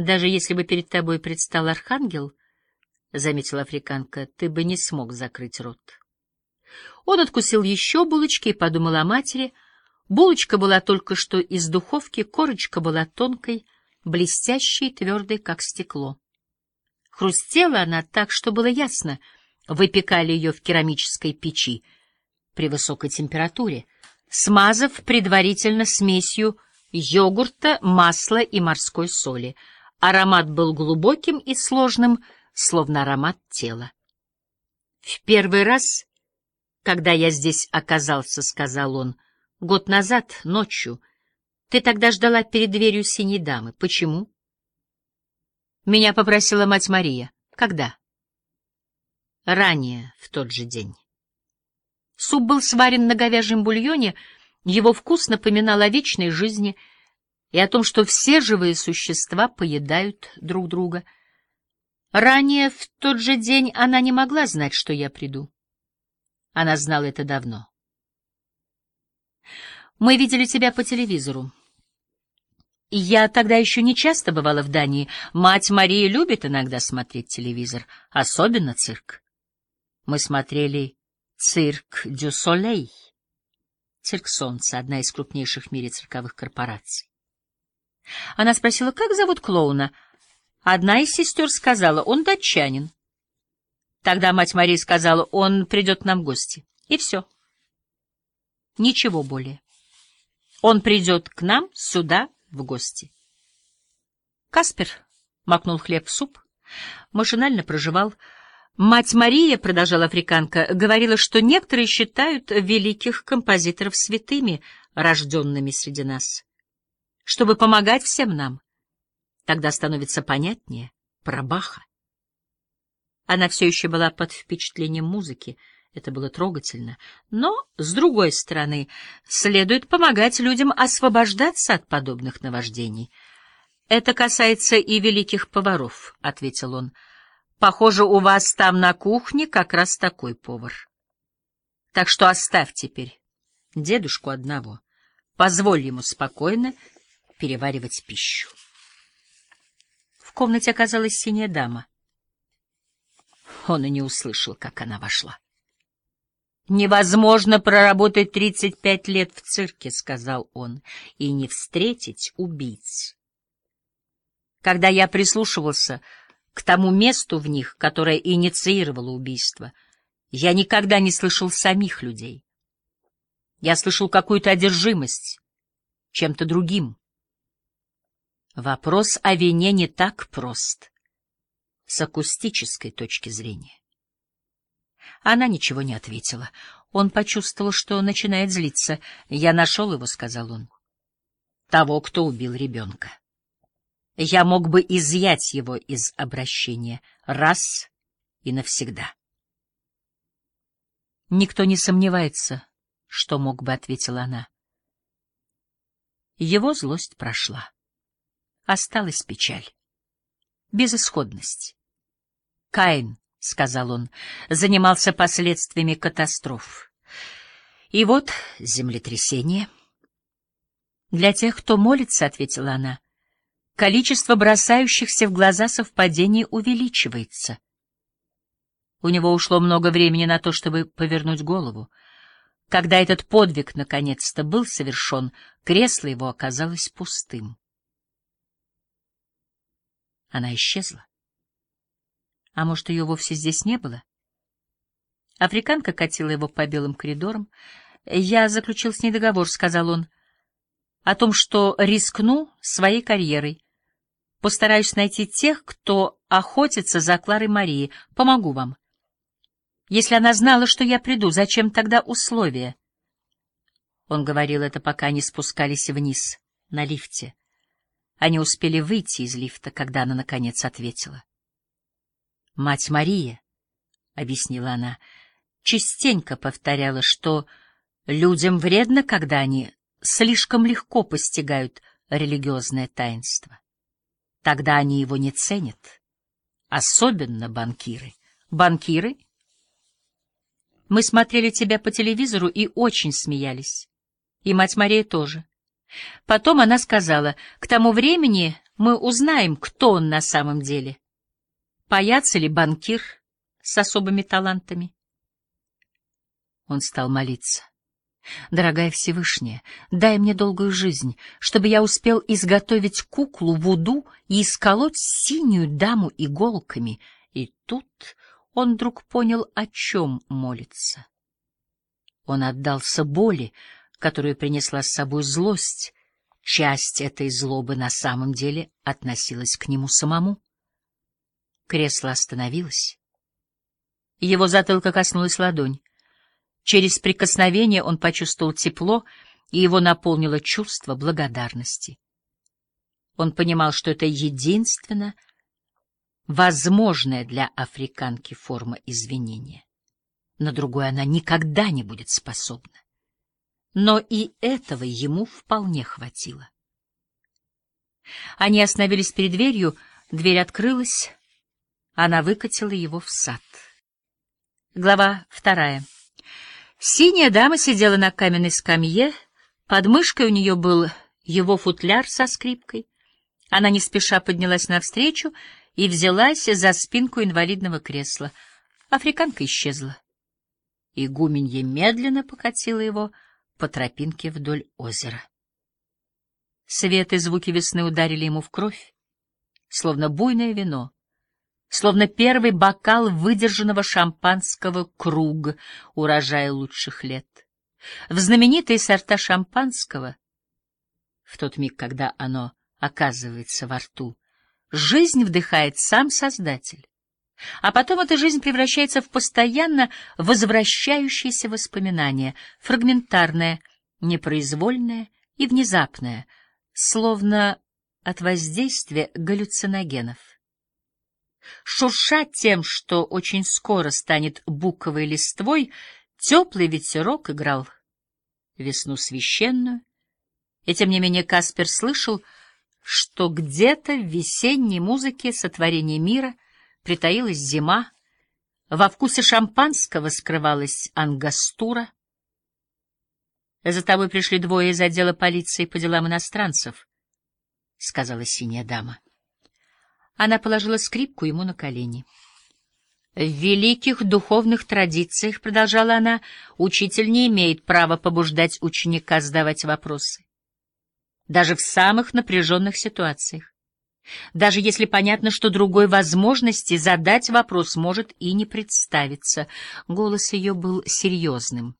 Даже если бы перед тобой предстал архангел, — заметила африканка, — ты бы не смог закрыть рот. Он откусил еще булочки и подумал о матери. Булочка была только что из духовки, корочка была тонкой, блестящей и твердой, как стекло. Хрустела она так, что было ясно. Выпекали ее в керамической печи при высокой температуре, смазав предварительно смесью йогурта, масла и морской соли. Аромат был глубоким и сложным, словно аромат тела. В первый раз когда я здесь оказался, — сказал он, — год назад, ночью. Ты тогда ждала перед дверью синей дамы. Почему? Меня попросила мать Мария. Когда? Ранее, в тот же день. Суп был сварен на говяжьем бульоне, его вкус напоминал о вечной жизни и о том, что все живые существа поедают друг друга. Ранее, в тот же день, она не могла знать, что я приду. Она знала это давно. Мы видели тебя по телевизору. Я тогда еще не часто бывала в Дании. Мать Мария любит иногда смотреть телевизор, особенно цирк. Мы смотрели «Цирк дю Солей». Цирк Солнца — одна из крупнейших в мире цирковых корпораций. Она спросила, как зовут клоуна. Одна из сестер сказала, он датчанин. Тогда мать Марии сказала, он придет к нам в гости. И все. Ничего более. Он придет к нам сюда в гости. Каспер макнул хлеб в суп, машинально проживал. Мать Мария, продолжала африканка, говорила, что некоторые считают великих композиторов святыми, рожденными среди нас. Чтобы помогать всем нам, тогда становится понятнее про Баха. Она все еще была под впечатлением музыки. Это было трогательно. Но, с другой стороны, следует помогать людям освобождаться от подобных наваждений. «Это касается и великих поваров», — ответил он. «Похоже, у вас там на кухне как раз такой повар. Так что оставь теперь дедушку одного. Позволь ему спокойно переваривать пищу». В комнате оказалась синяя дама. Он и не услышал, как она вошла. «Невозможно проработать тридцать пять лет в цирке», — сказал он, — «и не встретить убийц». Когда я прислушивался к тому месту в них, которое инициировало убийство, я никогда не слышал самих людей. Я слышал какую-то одержимость чем-то другим. Вопрос о вине не так прост с акустической точки зрения. Она ничего не ответила. Он почувствовал, что начинает злиться. «Я нашел его», — сказал он. «Того, кто убил ребенка. Я мог бы изъять его из обращения раз и навсегда». «Никто не сомневается, что мог бы», — ответила она. Его злость прошла. Осталась печаль, безысходность. Каин, — сказал он, — занимался последствиями катастроф. И вот землетрясение. Для тех, кто молится, — ответила она, — количество бросающихся в глаза совпадений увеличивается. У него ушло много времени на то, чтобы повернуть голову. Когда этот подвиг наконец-то был совершен, кресло его оказалось пустым. Она исчезла. А может, ее вовсе здесь не было? Африканка катила его по белым коридорам. «Я заключил с ней договор», — сказал он, — «о том, что рискну своей карьерой. Постараюсь найти тех, кто охотится за Кларой Марией. Помогу вам. Если она знала, что я приду, зачем тогда условия?» Он говорил это, пока они спускались вниз, на лифте. Они успели выйти из лифта, когда она, наконец, ответила. Мать Мария, — объяснила она, — частенько повторяла, что людям вредно, когда они слишком легко постигают религиозное таинство. Тогда они его не ценят, особенно банкиры. Банкиры? Мы смотрели тебя по телевизору и очень смеялись. И мать Мария тоже. Потом она сказала, к тому времени мы узнаем, кто он на самом деле. Паяц или банкир с особыми талантами. Он стал молиться. Дорогая Всевышняя, дай мне долгую жизнь, чтобы я успел изготовить куклу Вуду и исколоть синюю даму иголками. И тут он вдруг понял, о чем молится. Он отдался боли, которую принесла с собой злость. Часть этой злобы на самом деле относилась к нему самому. Кресло остановилось. Его затылка коснулась ладонь. Через прикосновение он почувствовал тепло, и его наполнило чувство благодарности. Он понимал, что это единственно возможная для африканки форма извинения. На другое она никогда не будет способна. Но и этого ему вполне хватило. Они остановились перед дверью, дверь открылась, она выкатила его в сад. Глава вторая. Синяя дама сидела на каменной скамье, под мышкой у нее был его футляр со скрипкой. Она не спеша поднялась навстречу и взялась за спинку инвалидного кресла. Африканка исчезла. Игуменье медленно покатила его по тропинке вдоль озера. Свет и звуки весны ударили ему в кровь, словно буйное вино словно первый бокал выдержанного шампанского круг урожая лучших лет. В знаменитые сорта шампанского, в тот миг, когда оно оказывается во рту, жизнь вдыхает сам Создатель, а потом эта жизнь превращается в постоянно возвращающееся воспоминание, фрагментарное, непроизвольное и внезапное, словно от воздействия галлюциногенов. Шурша тем, что очень скоро станет буковой листвой, теплый ветерок играл весну священную. И тем не менее Каспер слышал, что где-то в весенней музыке сотворения мира притаилась зима, во вкусе шампанского скрывалась ангастура. «За тобой пришли двое из отдела полиции по делам иностранцев», — сказала синяя дама. Она положила скрипку ему на колени. В великих духовных традициях, продолжала она, учитель не имеет права побуждать ученика задавать вопросы. Даже в самых напряженных ситуациях. Даже если понятно, что другой возможности задать вопрос может и не представиться. Голос ее был серьезным.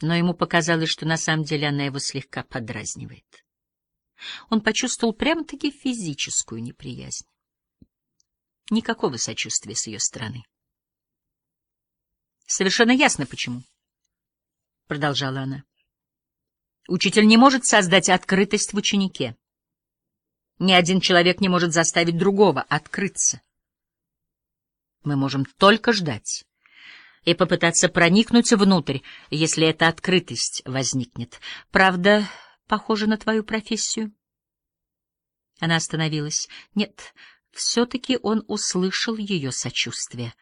Но ему показалось, что на самом деле она его слегка подразнивает. Он почувствовал прямо-таки физическую неприязнь. Никакого сочувствия с ее стороны. Совершенно ясно, почему. Продолжала она. Учитель не может создать открытость в ученике. Ни один человек не может заставить другого открыться. Мы можем только ждать и попытаться проникнуть внутрь, если эта открытость возникнет. Правда, похоже на твою профессию? Она остановилась. Нет, все-таки он услышал ее сочувствие.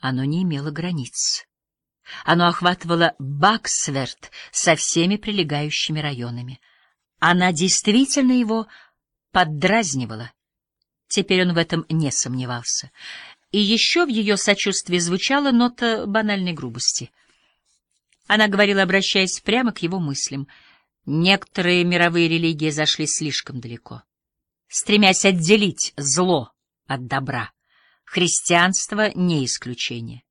Оно не имело границ. Оно охватывало Баксверт со всеми прилегающими районами. Она действительно его поддразнивала. Теперь он в этом не сомневался. И еще в ее сочувствии звучала нота банальной грубости. Она говорила, обращаясь прямо к его мыслям — Некоторые мировые религии зашли слишком далеко, стремясь отделить зло от добра. Христианство — не исключение.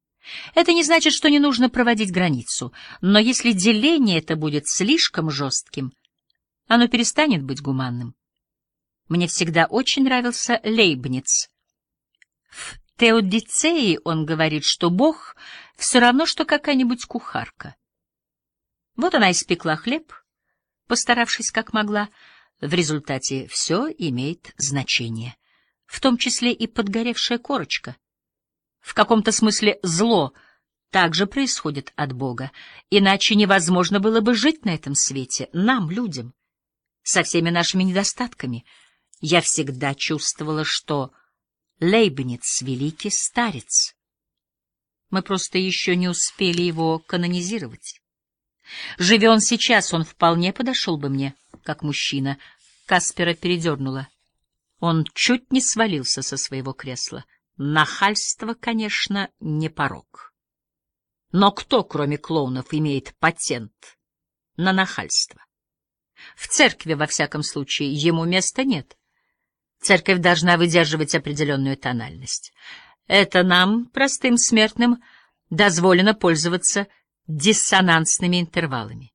Это не значит, что не нужно проводить границу, но если деление это будет слишком жестким, оно перестанет быть гуманным. Мне всегда очень нравился Лейбниц. В Теодицеи он говорит, что Бог все равно, что какая-нибудь кухарка. Вот она испекла хлеб, постаравшись как могла. В результате все имеет значение, в том числе и подгоревшая корочка. В каком-то смысле зло также происходит от Бога, иначе невозможно было бы жить на этом свете, нам, людям, со всеми нашими недостатками. Я всегда чувствовала, что Лейбниц — великий старец. Мы просто еще не успели его канонизировать. Живи он сейчас, он вполне подошел бы мне, как мужчина. Каспера передернула. Он чуть не свалился со своего кресла. Нахальство, конечно, не порог. Но кто, кроме клоунов, имеет патент на нахальство? В церкви, во всяком случае, ему места нет. Церковь должна выдерживать определенную тональность. Это нам, простым смертным, дозволено пользоваться диссонансными интервалами.